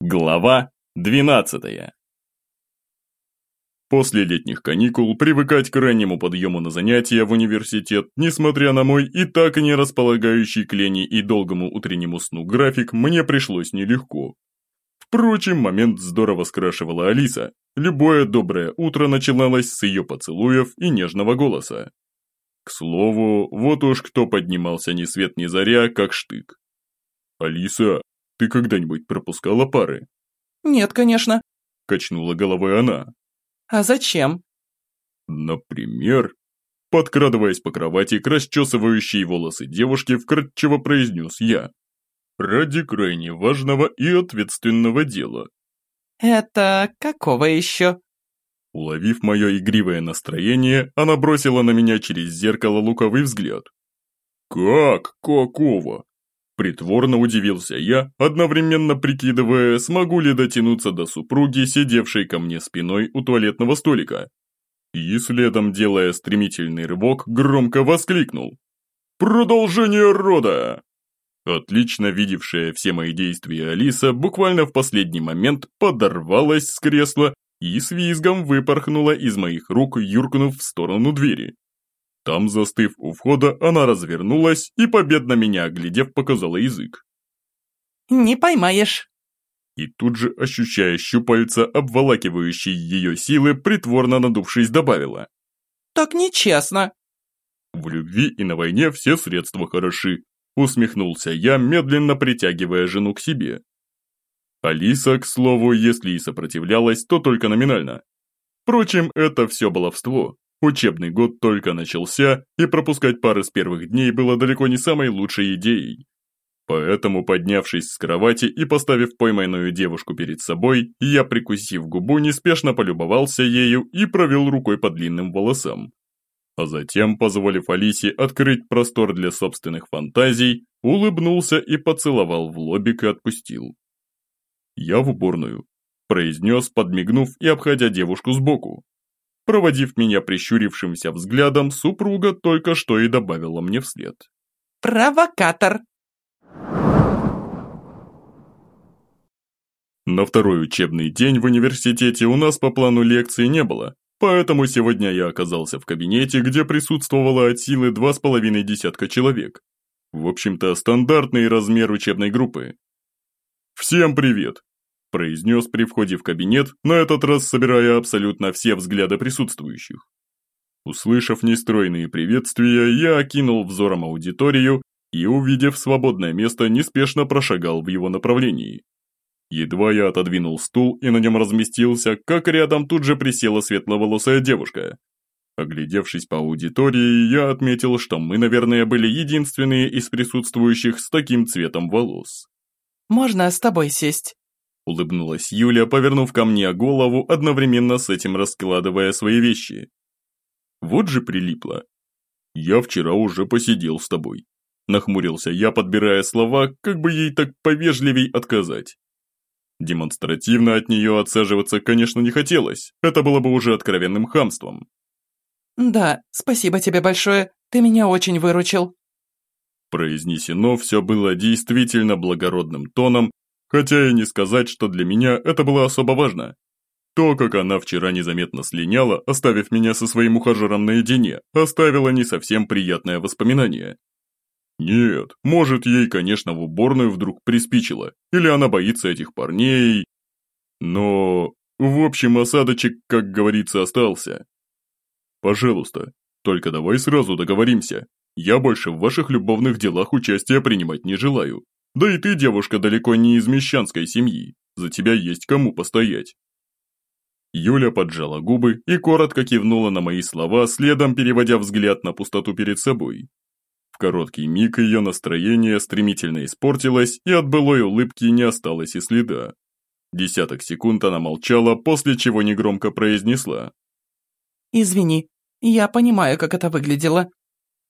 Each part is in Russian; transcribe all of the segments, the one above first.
Глава 12 После летних каникул привыкать к раннему подъему на занятия в университет, несмотря на мой и так не располагающий к лени и долгому утреннему сну график, мне пришлось нелегко. Впрочем, момент здорово скрашивала Алиса. Любое доброе утро начиналось с ее поцелуев и нежного голоса. К слову, вот уж кто поднимался ни свет ни заря, как штык. «Алиса, ты когда-нибудь пропускала пары?» «Нет, конечно», – качнула головой она. «А зачем?» «Например...» Подкрадываясь по кровати к расчесывающей волосы девушки, вкратчиво произнес я. «Ради крайне важного и ответственного дела». «Это какого еще?» Уловив мое игривое настроение, она бросила на меня через зеркало луковый взгляд. «Как? Какого? Притворно удивился я, одновременно прикидывая, смогу ли дотянуться до супруги, сидевшей ко мне спиной у туалетного столика. И следом, делая стремительный рывок, громко воскликнул. «Продолжение рода!» Отлично видевшая все мои действия Алиса буквально в последний момент подорвалась с кресла и с визгом выпорхнула из моих рук, юркнув в сторону двери. Там, застыв у входа, она развернулась и, победно меня оглядев, показала язык. «Не поймаешь!» И тут же, ощущая щупальца, обволакивающие ее силы, притворно надувшись, добавила. «Так нечестно!» «В любви и на войне все средства хороши», усмехнулся я, медленно притягивая жену к себе. Алиса, к слову, если и сопротивлялась, то только номинально. Впрочем, это все баловство. Учебный год только начался, и пропускать пары с первых дней было далеко не самой лучшей идеей. Поэтому, поднявшись с кровати и поставив пойманную девушку перед собой, я, прикусив губу, неспешно полюбовался ею и провел рукой по длинным волосам. А затем, позволив Алисе открыть простор для собственных фантазий, улыбнулся и поцеловал в лобик и отпустил. «Я в уборную», – произнес, подмигнув и обходя девушку сбоку. Проводив меня прищурившимся взглядом, супруга только что и добавила мне вслед. «Провокатор!» На второй учебный день в университете у нас по плану лекции не было, поэтому сегодня я оказался в кабинете, где присутствовало от силы два с половиной десятка человек. В общем-то, стандартный размер учебной группы. «Всем привет! Произнес при входе в кабинет, на этот раз собирая абсолютно все взгляды присутствующих. Услышав нестройные приветствия, я окинул взором аудиторию и, увидев свободное место, неспешно прошагал в его направлении. Едва я отодвинул стул и на нем разместился, как рядом тут же присела светловолосая девушка. Оглядевшись по аудитории, я отметил, что мы, наверное, были единственные из присутствующих с таким цветом волос. «Можно с тобой сесть?» Улыбнулась Юля, повернув ко мне голову, одновременно с этим раскладывая свои вещи. Вот же прилипло. Я вчера уже посидел с тобой. Нахмурился я, подбирая слова, как бы ей так повежливей отказать. Демонстративно от нее отсаживаться, конечно, не хотелось. Это было бы уже откровенным хамством. «Да, спасибо тебе большое. Ты меня очень выручил». Произнесено все было действительно благородным тоном Хотя и не сказать, что для меня это было особо важно. То, как она вчера незаметно слиняла, оставив меня со своим ухажером наедине, оставило не совсем приятное воспоминание. Нет, может ей, конечно, в уборную вдруг приспичило, или она боится этих парней. Но, в общем, осадочек, как говорится, остался. Пожалуйста, только давай сразу договоримся. Я больше в ваших любовных делах участия принимать не желаю. Да и ты, девушка, далеко не из мещанской семьи. За тебя есть кому постоять. Юля поджала губы и коротко кивнула на мои слова, следом переводя взгляд на пустоту перед собой. В короткий миг ее настроение стремительно испортилось, и от былой улыбки не осталось и следа. Десяток секунд она молчала, после чего негромко произнесла. «Извини, я понимаю, как это выглядело».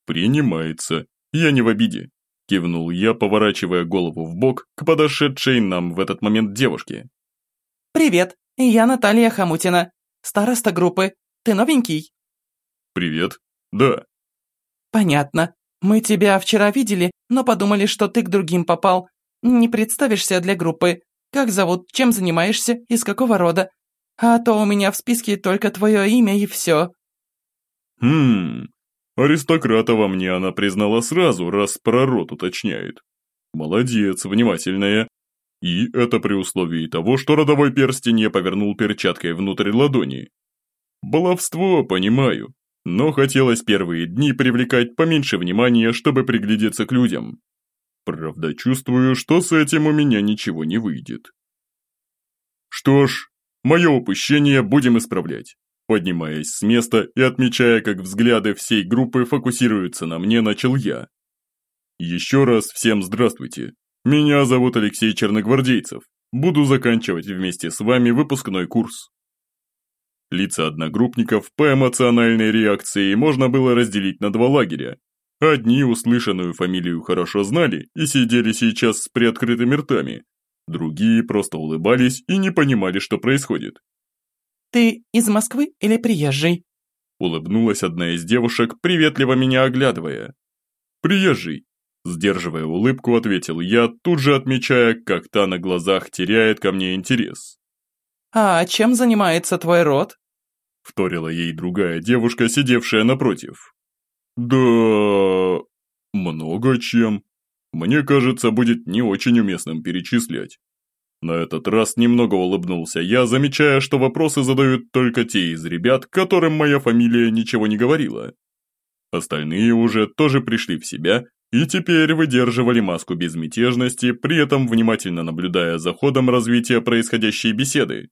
«Принимается. Я не в обиде. Кивнул я, поворачивая голову в бок к подошедшей нам в этот момент девушке. «Привет, я Наталья Хамутина, староста группы. Ты новенький?» «Привет, да». «Понятно. Мы тебя вчера видели, но подумали, что ты к другим попал. Не представишься для группы. Как зовут, чем занимаешься, из какого рода? А то у меня в списке только твое имя и все». «Хм, аристократа во мне она признала сразу, раз про род уточняет. Молодец, внимательная. И это при условии того, что родовой перстень я повернул перчаткой внутрь ладони. Баловство, понимаю, но хотелось первые дни привлекать поменьше внимания, чтобы приглядеться к людям. Правда, чувствую, что с этим у меня ничего не выйдет. Что ж, мое упущение будем исправлять. Поднимаясь с места и отмечая, как взгляды всей группы фокусируются на мне, начал я. Еще раз всем здравствуйте. Меня зовут Алексей Черногвардейцев. Буду заканчивать вместе с вами выпускной курс. Лица одногруппников по эмоциональной реакции можно было разделить на два лагеря. Одни услышанную фамилию хорошо знали и сидели сейчас с приоткрытыми ртами, другие просто улыбались и не понимали, что происходит. «Ты из Москвы или приезжий?» Улыбнулась одна из девушек, приветливо меня оглядывая. «Приезжий», сдерживая улыбку, ответил я, тут же отмечая, как та на глазах теряет ко мне интерес. «А чем занимается твой род?» Вторила ей другая девушка, сидевшая напротив. «Да... много чем. Мне кажется, будет не очень уместным перечислять. На этот раз немного улыбнулся я, замечая, что вопросы задают только те из ребят, которым моя фамилия ничего не говорила. Остальные уже тоже пришли в себя и теперь выдерживали маску безмятежности, при этом внимательно наблюдая за ходом развития происходящей беседы.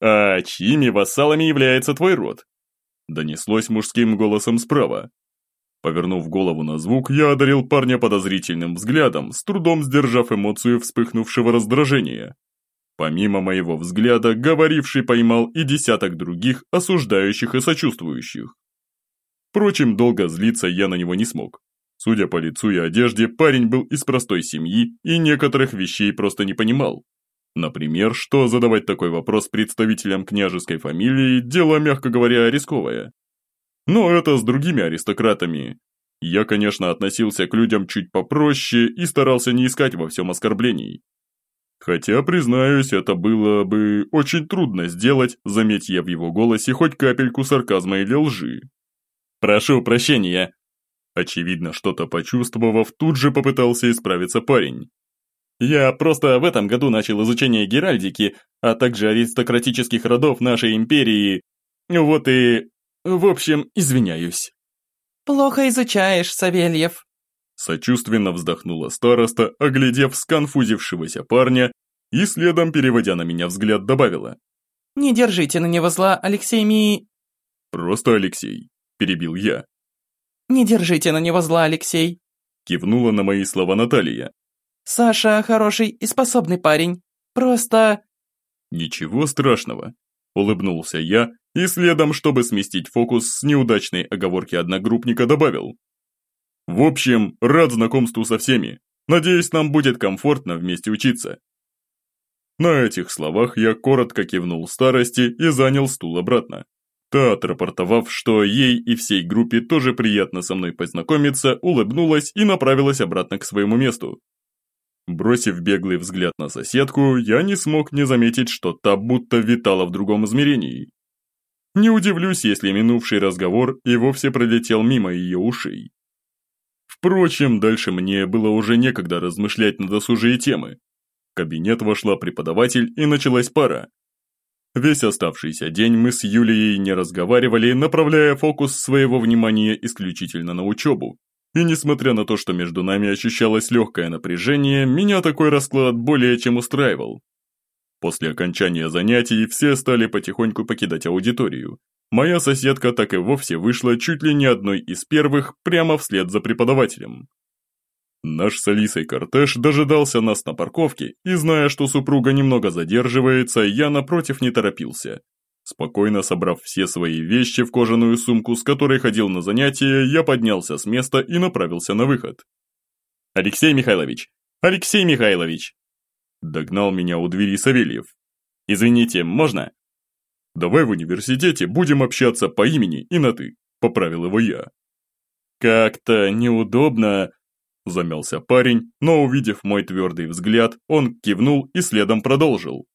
«А чьими вассалами является твой род?» Донеслось мужским голосом справа. Повернув голову на звук, я одарил парня подозрительным взглядом, с трудом сдержав эмоцию вспыхнувшего раздражения. Помимо моего взгляда, говоривший поймал и десяток других, осуждающих и сочувствующих. Впрочем, долго злиться я на него не смог. Судя по лицу и одежде, парень был из простой семьи и некоторых вещей просто не понимал. Например, что задавать такой вопрос представителям княжеской фамилии – дело, мягко говоря, рисковое. Но это с другими аристократами. Я, конечно, относился к людям чуть попроще и старался не искать во всем оскорблений. Хотя, признаюсь, это было бы очень трудно сделать, заметь я в его голосе хоть капельку сарказма или лжи. «Прошу прощения», Очевидно, что-то почувствовав, тут же попытался исправиться парень. «Я просто в этом году начал изучение геральдики, а также аристократических родов нашей империи. Вот и... в общем, извиняюсь». «Плохо изучаешь, Савельев», Сочувственно вздохнула староста, оглядев сконфузившегося парня и следом, переводя на меня взгляд, добавила. «Не держите на него зла, Алексей Ми...» «Просто Алексей», – перебил я. «Не держите на него зла, Алексей», – кивнула на мои слова Наталья. «Саша хороший и способный парень. Просто...» «Ничего страшного», – улыбнулся я и следом, чтобы сместить фокус с неудачной оговорки одногруппника, добавил. «В общем, рад знакомству со всеми. Надеюсь, нам будет комфортно вместе учиться». На этих словах я коротко кивнул старости и занял стул обратно. Та, отрапортовав, что ей и всей группе тоже приятно со мной познакомиться, улыбнулась и направилась обратно к своему месту. Бросив беглый взгляд на соседку, я не смог не заметить, что та будто витала в другом измерении. Не удивлюсь, если минувший разговор и вовсе пролетел мимо ее ушей. Впрочем, дальше мне было уже некогда размышлять на досужие темы. В кабинет вошла преподаватель и началась пара, Весь оставшийся день мы с Юлией не разговаривали, направляя фокус своего внимания исключительно на учебу. И несмотря на то, что между нами ощущалось легкое напряжение, меня такой расклад более чем устраивал. После окончания занятий все стали потихоньку покидать аудиторию. Моя соседка так и вовсе вышла чуть ли не одной из первых, прямо вслед за преподавателем. Наш с Алисой кортеж дожидался нас на парковке, и зная, что супруга немного задерживается, я напротив не торопился. Спокойно собрав все свои вещи в кожаную сумку, с которой ходил на занятия, я поднялся с места и направился на выход. «Алексей Михайлович! Алексей Михайлович!» Догнал меня у двери Савельев. «Извините, можно?» «Давай в университете будем общаться по имени и на «ты», — поправил его я. «Как-то неудобно», Замялся парень, но увидев мой твердый взгляд, он кивнул и следом продолжил.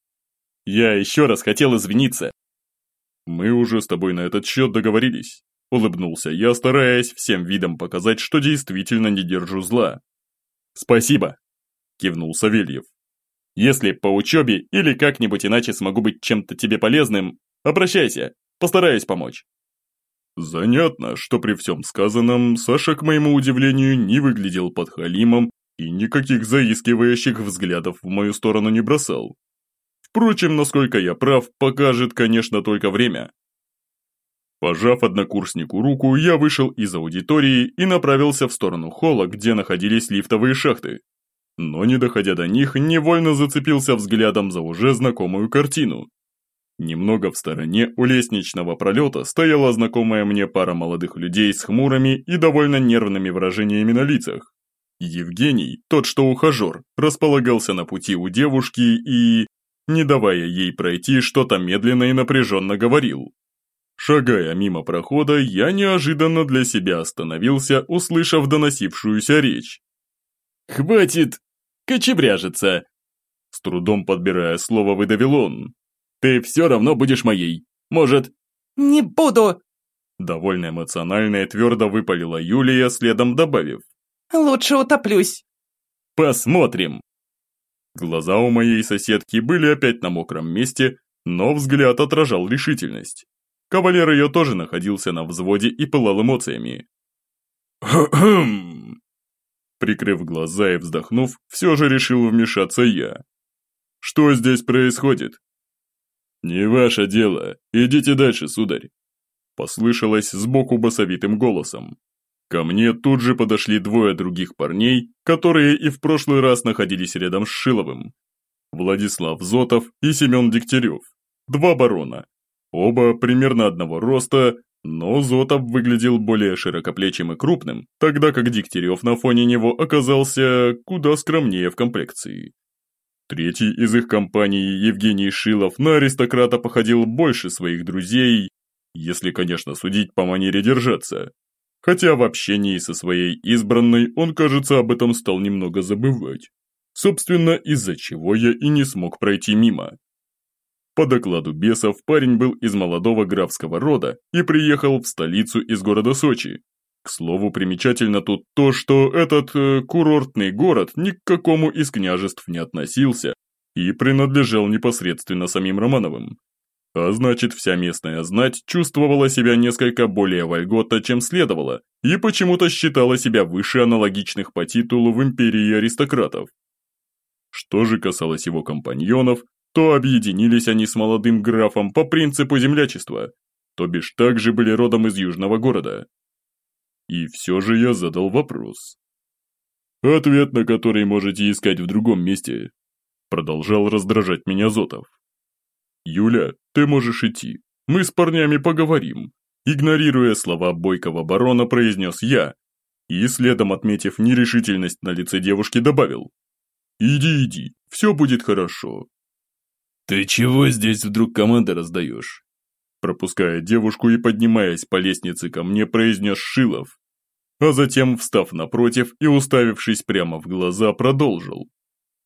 «Я еще раз хотел извиниться». «Мы уже с тобой на этот счет договорились», – улыбнулся я, стараясь всем видом показать, что действительно не держу зла. «Спасибо», – кивнул Савельев. «Если по учебе или как-нибудь иначе смогу быть чем-то тебе полезным, обращайся, постараюсь помочь». Занятно, что при всем сказанном Саша, к моему удивлению, не выглядел подхалимом и никаких заискивающих взглядов в мою сторону не бросал. Впрочем, насколько я прав, покажет, конечно, только время. Пожав однокурснику руку, я вышел из аудитории и направился в сторону холла, где находились лифтовые шахты. Но не доходя до них, невольно зацепился взглядом за уже знакомую картину. Немного в стороне у лестничного пролета стояла знакомая мне пара молодых людей с хмурыми и довольно нервными выражениями на лицах. Евгений, тот что ухажер, располагался на пути у девушки и, не давая ей пройти, что-то медленно и напряженно говорил. Шагая мимо прохода, я неожиданно для себя остановился, услышав доносившуюся речь. «Хватит кочебряжиться!» С трудом подбирая слово, выдавил он. Ты все равно будешь моей. Может...» «Не буду!» Довольно эмоционально и твердо выпалила Юлия, следом добавив. «Лучше утоплюсь». «Посмотрим!» Глаза у моей соседки были опять на мокром месте, но взгляд отражал решительность. Кавалер ее тоже находился на взводе и пылал эмоциями. «Хм-хм!» Прикрыв глаза и вздохнув, все же решил вмешаться я. «Что здесь происходит?» «Не ваше дело. Идите дальше, сударь!» Послышалось сбоку басовитым голосом. Ко мне тут же подошли двое других парней, которые и в прошлый раз находились рядом с Шиловым. Владислав Зотов и Семен Дегтярев. Два барона. Оба примерно одного роста, но Зотов выглядел более широкоплечим и крупным, тогда как Дегтярев на фоне него оказался куда скромнее в комплекции. Третий из их компании, Евгений Шилов, на аристократа походил больше своих друзей, если, конечно, судить по манере держаться. Хотя в общении со своей избранной он, кажется, об этом стал немного забывать. Собственно, из-за чего я и не смог пройти мимо. По докладу бесов, парень был из молодого графского рода и приехал в столицу из города Сочи, к слову, примечательно тут то, что этот э, курортный город ни к какому из княжеств не относился и принадлежал непосредственно самим Романовым. А значит, вся местная знать чувствовала себя несколько более вольготно, чем следовало, и почему-то считала себя выше аналогичных по титулу в империи аристократов. Что же касалось его компаньонов, то объединились они с молодым графом по принципу землячества, то бишь также были родом из южного города. И все же я задал вопрос. Ответ на который можете искать в другом месте. Продолжал раздражать меня Зотов. Юля, ты можешь идти. Мы с парнями поговорим. Игнорируя слова бойкого барона, произнес я. И следом отметив нерешительность на лице девушки, добавил. Иди, иди, все будет хорошо. Ты чего здесь вдруг команды раздаешь? Пропуская девушку и поднимаясь по лестнице ко мне, произнес Шилов а затем, встав напротив и уставившись прямо в глаза, продолжил.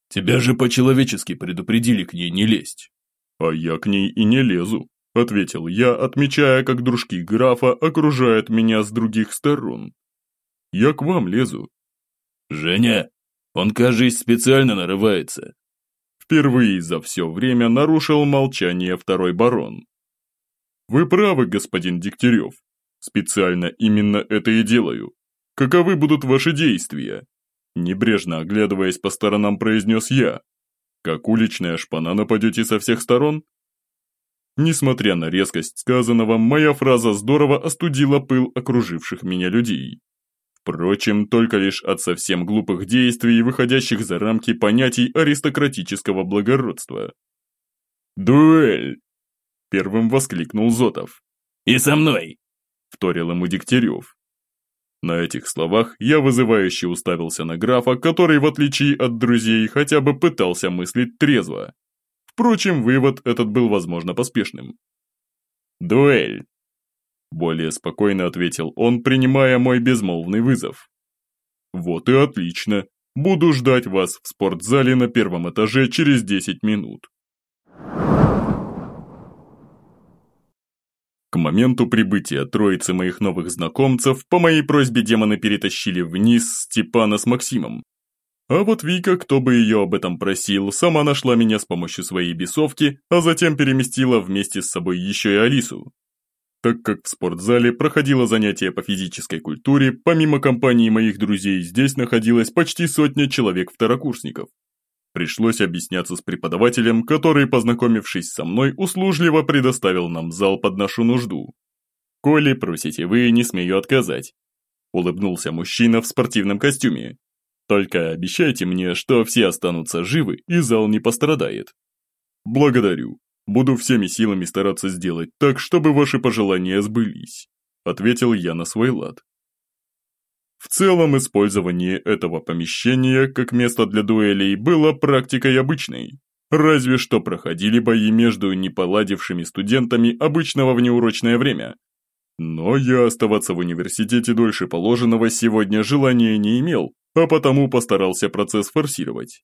«Тебя же по-человечески предупредили к ней не лезть». «А я к ней и не лезу», – ответил я, отмечая, как дружки графа окружают меня с других сторон. «Я к вам лезу». «Женя, он, кажется, специально нарывается». Впервые за все время нарушил молчание второй барон. «Вы правы, господин Дегтярев. Специально именно это и делаю. Каковы будут ваши действия?» Небрежно оглядываясь по сторонам, произнес я. «Как уличная шпана нападете со всех сторон?» Несмотря на резкость сказанного, моя фраза здорово остудила пыл окруживших меня людей. Впрочем, только лишь от совсем глупых действий, выходящих за рамки понятий аристократического благородства. «Дуэль!» – первым воскликнул Зотов. «И со мной!» – вторил ему Дегтярев. На этих словах я вызывающе уставился на графа, который, в отличие от друзей, хотя бы пытался мыслить трезво. Впрочем, вывод этот был, возможно, поспешным. «Дуэль!» Более спокойно ответил он, принимая мой безмолвный вызов. Вот и отлично. Буду ждать вас в спортзале на первом этаже через 10 минут. К моменту прибытия троицы моих новых знакомцев по моей просьбе демоны перетащили вниз Степана с Максимом. А вот Вика, кто бы ее об этом просил, сама нашла меня с помощью своей бесовки, а затем переместила вместе с собой еще и Алису. Так как в спортзале проходило занятие по физической культуре, помимо компании моих друзей здесь находилась почти сотня человек-второкурсников. Пришлось объясняться с преподавателем, который, познакомившись со мной, услужливо предоставил нам зал под нашу нужду. «Коли просите вы, не смею отказать», – улыбнулся мужчина в спортивном костюме. «Только обещайте мне, что все останутся живы и зал не пострадает». «Благодарю. Буду всеми силами стараться сделать так, чтобы ваши пожелания сбылись», – ответил я на свой лад. В целом, использование этого помещения как место для дуэлей было практикой обычной. Разве что проходили бои между неполадившими студентами обычного внеурочное время. Но я оставаться в университете дольше положенного сегодня желания не имел, а потому постарался процесс форсировать.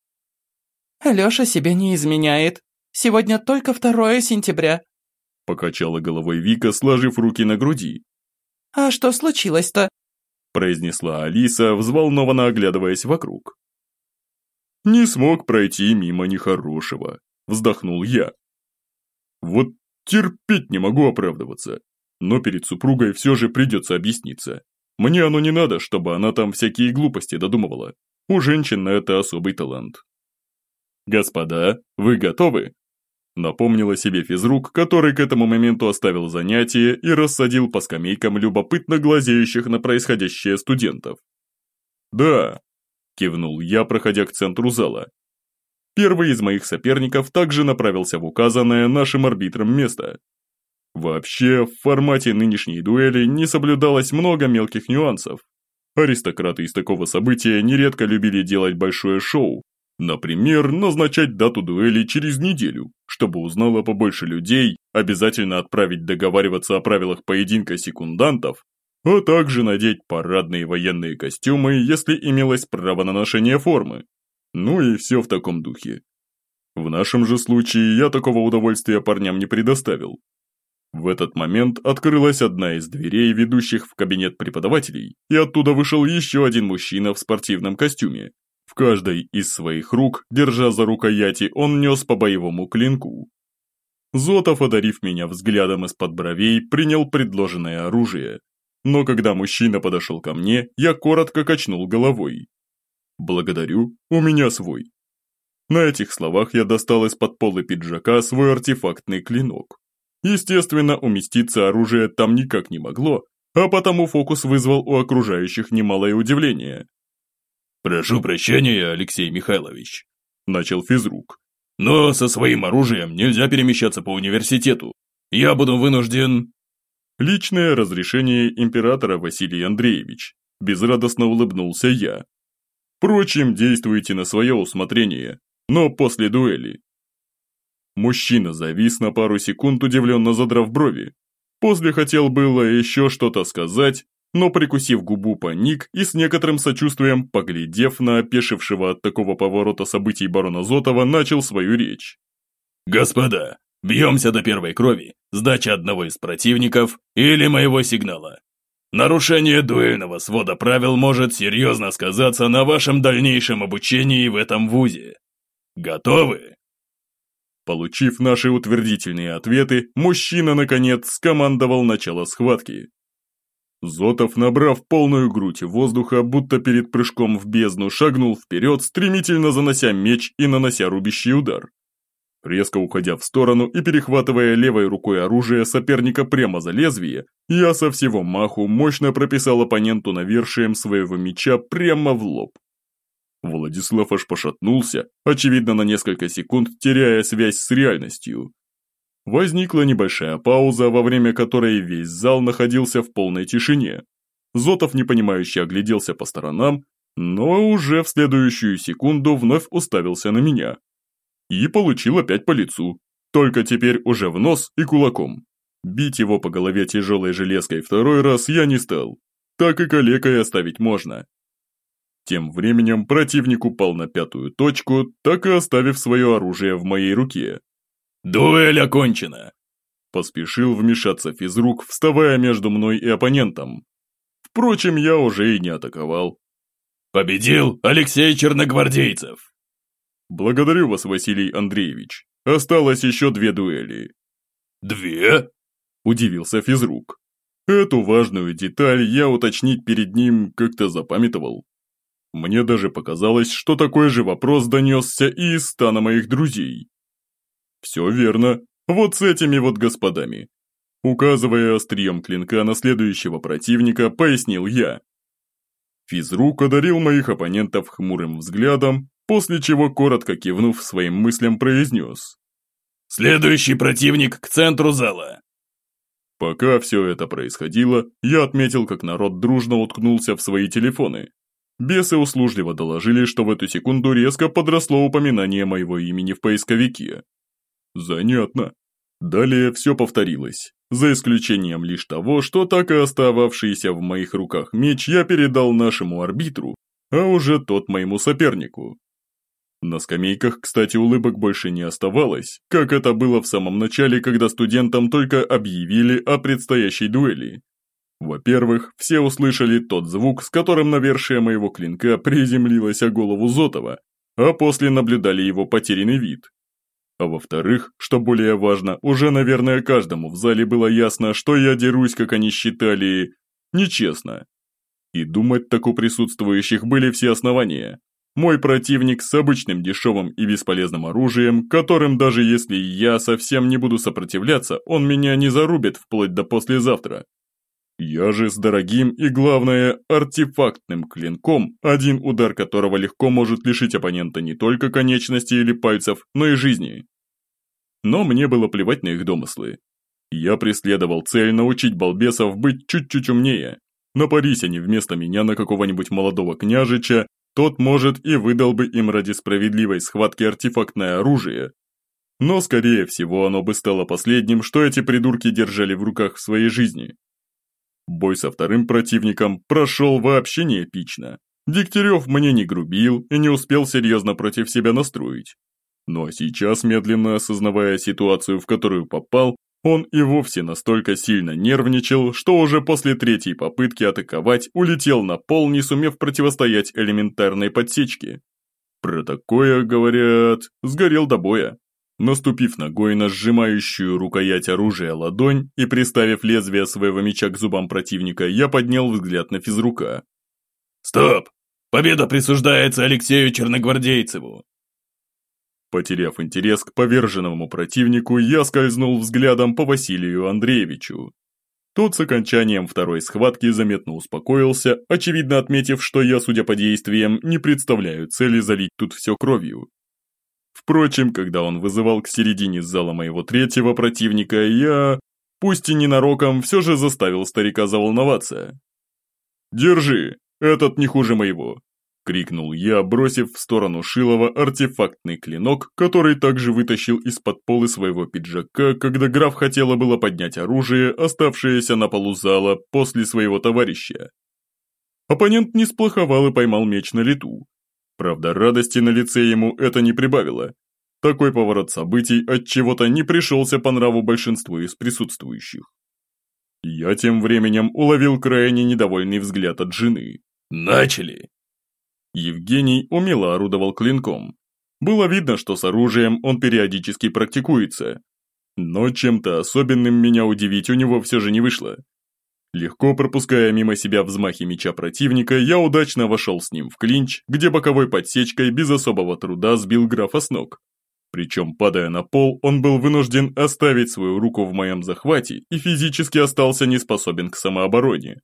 «Лёша себе не изменяет. Сегодня только 2 сентября», покачала головой Вика, сложив руки на груди. «А что случилось-то? произнесла Алиса, взволнованно оглядываясь вокруг. «Не смог пройти мимо нехорошего», – вздохнул я. «Вот терпеть не могу оправдываться, но перед супругой все же придется объясниться. Мне оно не надо, чтобы она там всякие глупости додумывала. У женщин на это особый талант». «Господа, вы готовы?» Напомнила себе физрук, который к этому моменту оставил занятие и рассадил по скамейкам любопытно глазеющих на происходящее студентов. «Да», – кивнул я, проходя к центру зала. Первый из моих соперников также направился в указанное нашим арбитром место. Вообще, в формате нынешней дуэли не соблюдалось много мелких нюансов. Аристократы из такого события нередко любили делать большое шоу, Например, назначать дату дуэли через неделю, чтобы узнало побольше людей, обязательно отправить договариваться о правилах поединка секундантов, а также надеть парадные военные костюмы, если имелось право на ношение формы. Ну и все в таком духе. В нашем же случае я такого удовольствия парням не предоставил. В этот момент открылась одна из дверей, ведущих в кабинет преподавателей, и оттуда вышел еще один мужчина в спортивном костюме, в каждой из своих рук, держа за рукояти, он нес по боевому клинку. Зотов, одарив меня взглядом из-под бровей, принял предложенное оружие. Но когда мужчина подошел ко мне, я коротко качнул головой. «Благодарю, у меня свой». На этих словах я достал из-под пола пиджака свой артефактный клинок. Естественно, уместиться оружие там никак не могло, а потому фокус вызвал у окружающих немалое удивление. «Прошу прощения, Алексей Михайлович», – начал физрук. «Но со своим оружием нельзя перемещаться по университету. Я буду вынужден...» «Личное разрешение императора Василий Андреевич», – безрадостно улыбнулся я. «Впрочем, действуйте на свое усмотрение, но после дуэли». Мужчина завис на пару секунд, удивленно задрав брови. После хотел было еще что-то сказать, но прикусив губу паник и с некоторым сочувствием, поглядев на опешившего от такого поворота событий барона Зотова, начал свою речь. «Господа, бьемся до первой крови, сдача одного из противников или моего сигнала. Нарушение дуэльного свода правил может серьезно сказаться на вашем дальнейшем обучении в этом вузе. Готовы?» Получив наши утвердительные ответы, мужчина, наконец, скомандовал начало схватки. Зотов, набрав полную грудь воздуха, будто перед прыжком в бездну, шагнул вперед, стремительно занося меч и нанося рубящий удар. Резко уходя в сторону и перехватывая левой рукой оружие соперника прямо за лезвие, я со всего маху мощно прописал оппоненту навершием своего меча прямо в лоб. Владислав аж пошатнулся, очевидно на несколько секунд теряя связь с реальностью. Возникла небольшая пауза, во время которой весь зал находился в полной тишине. Зотов непонимающе огляделся по сторонам, но уже в следующую секунду вновь уставился на меня. И получил опять по лицу, только теперь уже в нос и кулаком. Бить его по голове тяжелой железкой второй раз я не стал, так и калекой оставить можно. Тем временем противник упал на пятую точку, так и оставив свое оружие в моей руке. «Дуэль окончена!» Поспешил вмешаться физрук, вставая между мной и оппонентом. Впрочем, я уже и не атаковал. «Победил Алексей Черногвардейцев!» «Благодарю вас, Василий Андреевич. Осталось еще две дуэли». «Две?» – удивился физрук. Эту важную деталь я уточнить перед ним как-то запамятовал. Мне даже показалось, что такой же вопрос донесся и из стана моих друзей. Все верно, вот с этими вот господами. Указывая острием клинка на следующего противника, пояснил я. Физрук одарил моих оппонентов хмурым взглядом, после чего, коротко кивнув своим мыслям, произнес. «Следующий противник к центру зала!» Пока все это происходило, я отметил, как народ дружно уткнулся в свои телефоны. Бесы услужливо доложили, что в эту секунду резко подросло упоминание моего имени в поисковике. Занятно. Далее все повторилось, за исключением лишь того, что так и остававшийся в моих руках меч я передал нашему арбитру, а уже тот моему сопернику. На скамейках, кстати, улыбок больше не оставалось, как это было в самом начале, когда студентам только объявили о предстоящей дуэли. Во-первых, все услышали тот звук, с которым навершие моего клинка приземлилось о голову Зотова, а после наблюдали его потерянный вид. А во-вторых, что более важно, уже, наверное, каждому в зале было ясно, что я дерусь, как они считали, нечестно. И думать так у присутствующих были все основания. Мой противник с обычным дешевым и бесполезным оружием, которым даже если я совсем не буду сопротивляться, он меня не зарубит вплоть до послезавтра. Я же с дорогим и, главное, артефактным клинком, один удар которого легко может лишить оппонента не только конечностей или пальцев, но и жизни. Но мне было плевать на их домыслы. Я преследовал цель научить балбесов быть чуть-чуть умнее. Напарись они вместо меня на какого-нибудь молодого княжича, тот, может, и выдал бы им ради справедливой схватки артефактное оружие. Но, скорее всего, оно бы стало последним, что эти придурки держали в руках в своей жизни. Бой со вторым противником прошел вообще не эпично. Дегтярев мне не грубил и не успел серьезно против себя настроить. Но сейчас, медленно осознавая ситуацию, в которую попал, он и вовсе настолько сильно нервничал, что уже после третьей попытки атаковать улетел на пол, не сумев противостоять элементарной подсечке. Про такое, говорят, сгорел до боя. Наступив ногой на сжимающую рукоять оружия ладонь и приставив лезвие своего меча к зубам противника, я поднял взгляд на физрука. «Стоп! Победа присуждается Алексею Черногвардейцеву!» Потеряв интерес к поверженному противнику, я скользнул взглядом по Василию Андреевичу. Тот с окончанием второй схватки заметно успокоился, очевидно отметив, что я, судя по действиям, не представляю цели залить тут все кровью. Впрочем, когда он вызывал к середине зала моего третьего противника, я, пусть и ненароком, все же заставил старика заволноваться. «Держи, этот не хуже моего!» – крикнул я, бросив в сторону Шилова артефактный клинок, который также вытащил из-под полы своего пиджака, когда граф хотела было поднять оружие, оставшееся на полу зала после своего товарища. Оппонент не сплоховал и поймал меч на лету, Правда, радости на лице ему это не прибавило. Такой поворот событий от чего-то не пришелся по нраву большинству из присутствующих. Я тем временем уловил крайне недовольный взгляд от жены. «Начали!» Евгений умело орудовал клинком. Было видно, что с оружием он периодически практикуется. Но чем-то особенным меня удивить у него все же не вышло. Легко пропуская мимо себя взмахи меча противника, я удачно вошел с ним в клинч, где боковой подсечкой без особого труда сбил графа с ног. Причем, падая на пол, он был вынужден оставить свою руку в моем захвате и физически остался не способен к самообороне.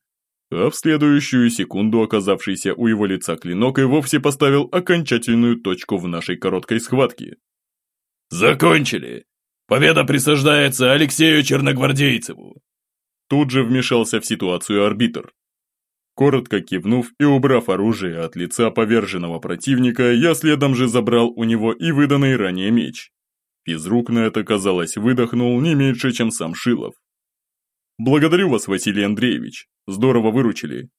А в следующую секунду оказавшийся у его лица клинок и вовсе поставил окончательную точку в нашей короткой схватке. «Закончили! Победа присуждается Алексею Черногвардейцеву!» Тут же вмешался в ситуацию арбитр. Коротко кивнув и убрав оружие от лица поверженного противника, я следом же забрал у него и выданный ранее меч. Физрук на это, казалось, выдохнул не меньше, чем сам Шилов. «Благодарю вас, Василий Андреевич, здорово выручили».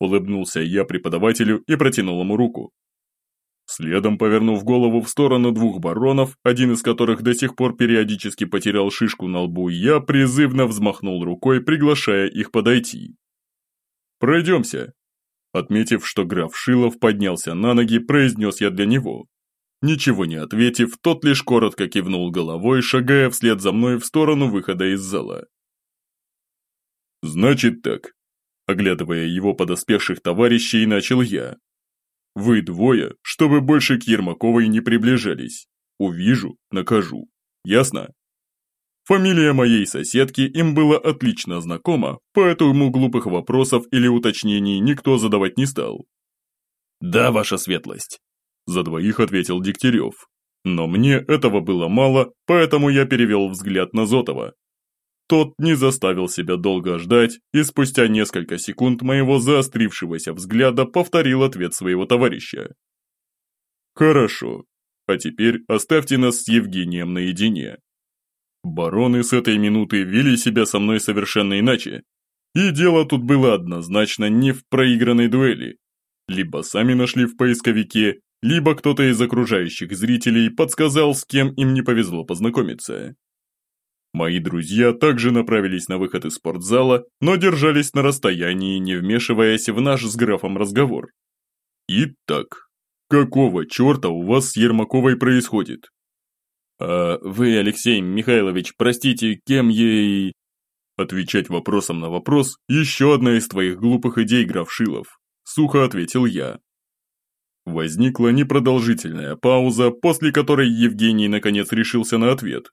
Улыбнулся я преподавателю и протянул ему руку. Следом, повернув голову в сторону двух баронов, один из которых до сих пор периодически потерял шишку на лбу, я призывно взмахнул рукой, приглашая их подойти. «Пройдемся!» Отметив, что граф Шилов поднялся на ноги, произнес я для него. Ничего не ответив, тот лишь коротко кивнул головой, шагая вслед за мной в сторону выхода из зала. «Значит так», оглядывая его подоспевших товарищей, начал я. «Вы двое, чтобы больше к Ермаковой не приближались. Увижу, накажу. Ясно?» Фамилия моей соседки им была отлично знакома, поэтому глупых вопросов или уточнений никто задавать не стал. «Да, ваша светлость», – за двоих ответил Дегтярев. Но мне этого было мало, поэтому я перевел взгляд на Зотова. Тот не заставил себя долго ждать и спустя несколько секунд моего заострившегося взгляда повторил ответ своего товарища. «Хорошо, а теперь оставьте нас с Евгением наедине. Бароны с этой минуты вели себя со мной совершенно иначе. И дело тут было однозначно не в проигранной дуэли. Либо сами нашли в поисковике, либо кто-то из окружающих зрителей подсказал, с кем им не повезло познакомиться. Мои друзья также направились на выход из спортзала, но держались на расстоянии, не вмешиваясь в наш с графом разговор. Итак, какого черта у вас с Ермаковой происходит? «А вы, Алексей Михайлович, простите, кем ей...» Отвечать вопросом на вопрос – еще одна из твоих глупых идей, граф Шилов. Сухо ответил я. Возникла непродолжительная пауза, после которой Евгений наконец решился на ответ.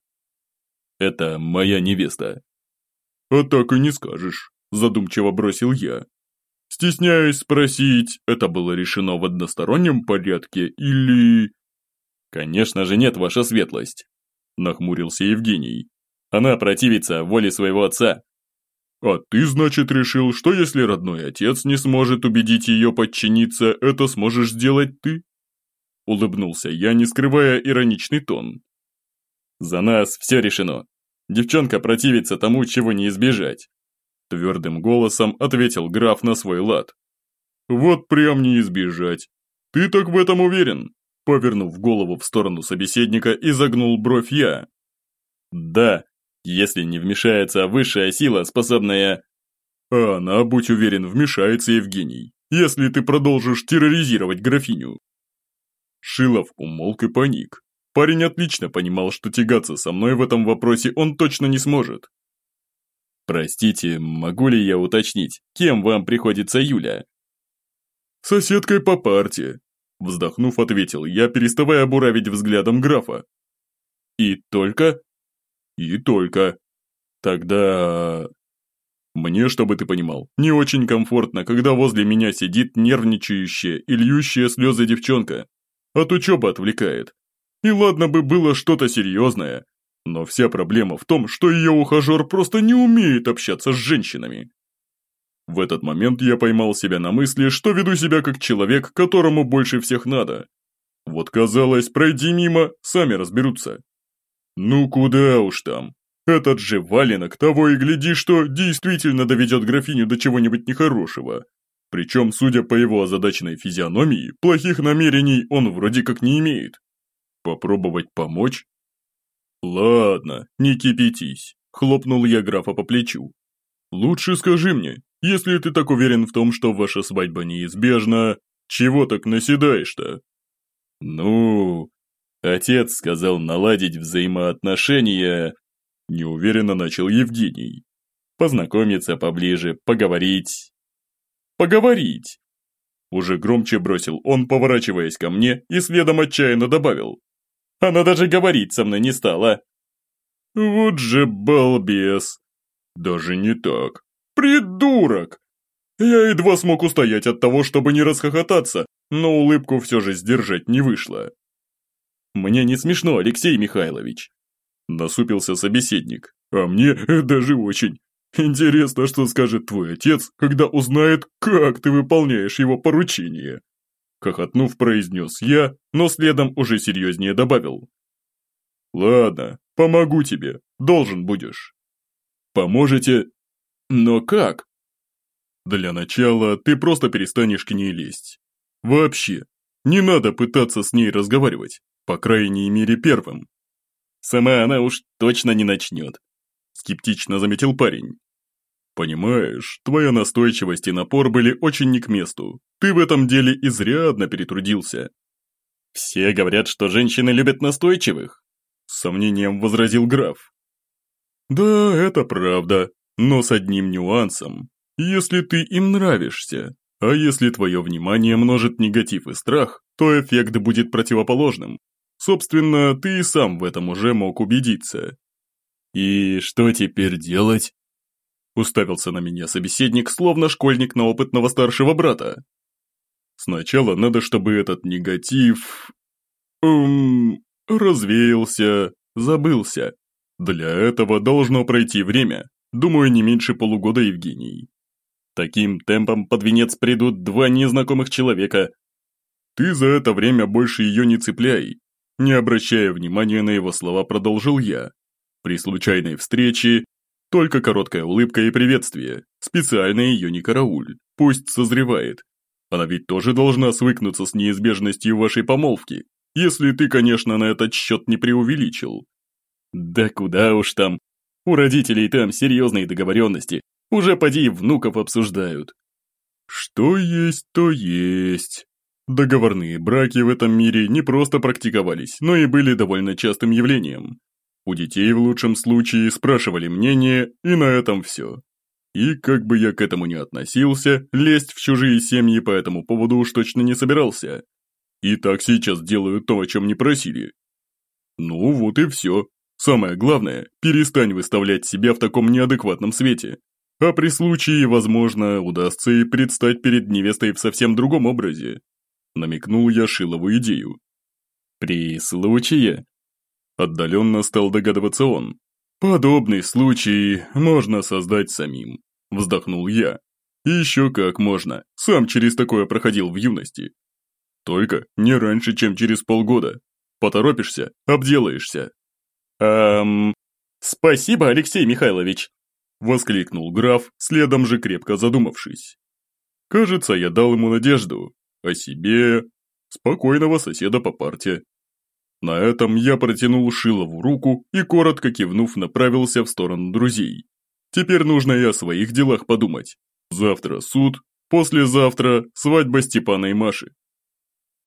«Это моя невеста». «А так и не скажешь», – задумчиво бросил я. Стесняюсь спросить, это было решено в одностороннем порядке или... «Конечно же нет, ваша светлость», – нахмурился Евгений. «Она противится воле своего отца». «А ты, значит, решил, что если родной отец не сможет убедить ее подчиниться, это сможешь сделать ты?» Улыбнулся я, не скрывая ироничный тон. «За нас все решено. Девчонка противится тому, чего не избежать», твердым голосом ответил граф на свой лад. «Вот прям не избежать. Ты так в этом уверен?» Повернув голову в сторону собеседника, изогнул бровь я. «Да, если не вмешается высшая сила, способная...» «А она, будь уверен, вмешается, Евгений, если ты продолжишь терроризировать графиню». Шилов умолк и паник. Парень отлично понимал, что тягаться со мной в этом вопросе он точно не сможет. «Простите, могу ли я уточнить, кем вам приходится Юля?» «Соседкой по парте», Вздохнув, ответил я, переставая буравить взглядом графа. «И только?» «И только. Тогда...» «Мне, чтобы ты понимал, не очень комфортно, когда возле меня сидит нервничающая и льющая слезы девчонка. От учебы отвлекает. И ладно бы было что-то серьезное, но вся проблема в том, что ее ухажер просто не умеет общаться с женщинами. В этот момент я поймал себя на мысли, что веду себя как человек, которому больше всех надо. Вот казалось, пройди мимо, сами разберутся. Ну куда уж там. Этот же валенок того и гляди, что действительно доведет графиню до чего-нибудь нехорошего. Причем, судя по его озадаченной физиономии, плохих намерений он вроде как не имеет. Попробовать помочь? Ладно, не кипятись, хлопнул я графа по плечу. Лучше скажи мне, если ты так уверен в том, что ваша свадьба неизбежна, чего так наседаешь-то? Ну, отец сказал наладить взаимоотношения, неуверенно начал Евгений. Познакомиться поближе, поговорить. Поговорить! Уже громче бросил он, поворачиваясь ко мне, и следом отчаянно добавил. Она даже говорить со мной не стала. Вот же балбес. Даже не так. Придурок! Я едва смог устоять от того, чтобы не расхохотаться, но улыбку все же сдержать не вышло. «Мне не смешно, Алексей Михайлович», – насупился собеседник. «А мне даже очень. Интересно, что скажет твой отец, когда узнает, как ты выполняешь его поручение». Хохотнув, произнес я, но следом уже серьезнее добавил. «Ладно, помогу тебе, должен будешь». «Поможете но как? Для начала ты просто перестанешь к ней лезть. Вообще, не надо пытаться с ней разговаривать, по крайней мере первым. Сама она уж точно не начнет. Скептично заметил парень. Понимаешь, твоя настойчивость и напор были очень не к месту. Ты в этом деле изрядно перетрудился. Все говорят, что женщины любят настойчивых. С сомнением возразил граф. Да, это правда, но с одним нюансом. Если ты им нравишься, а если твое внимание множит негатив и страх, то эффект будет противоположным. Собственно, ты и сам в этом уже мог убедиться. И что теперь делать? Уставился на меня собеседник, словно школьник на опытного старшего брата. Сначала надо, чтобы этот негатив... Эм... развеялся, забылся. Для этого должно пройти время, думаю, не меньше полугода, Евгений. Таким темпом под венец придут два незнакомых человека. Ты за это время больше ее не цепляй. Не обращая внимания на его слова, продолжил я. При случайной встрече только короткая улыбка и приветствие. Специально ее не карауль. Пусть созревает. Она ведь тоже должна свыкнуться с неизбежностью вашей помолвки. Если ты, конечно, на этот счет не преувеличил. Да куда уж там. У родителей там серьезные договоренности. Уже поди и внуков обсуждают. Что есть, то есть. Договорные браки в этом мире не просто практиковались, но и были довольно частым явлением. У детей в лучшем случае спрашивали мнение, и на этом все. И как бы я к этому ни относился, лезть в чужие семьи по этому поводу уж точно не собирался. И так сейчас делаю то, о чем не просили. Ну вот и все. Самое главное, перестань выставлять себя в таком неадекватном свете. А при случае, возможно, удастся и предстать перед невестой в совсем другом образе. Намекнул я Шилову идею. При случае? Отдаленно стал догадываться он. Подобный случай можно создать самим. Вздохнул я. Еще как можно. Сам через такое проходил в юности. Только не раньше, чем через полгода. Поторопишься, обделаешься. Эм... Спасибо, Алексей Михайлович. Воскликнул граф, следом же крепко задумавшись. Кажется, я дал ему надежду. О себе... Спокойного соседа по парте. На этом я протянул Шилову руку и, коротко кивнув, направился в сторону друзей. Теперь нужно и о своих делах подумать. Завтра суд, послезавтра свадьба Степана и Маши.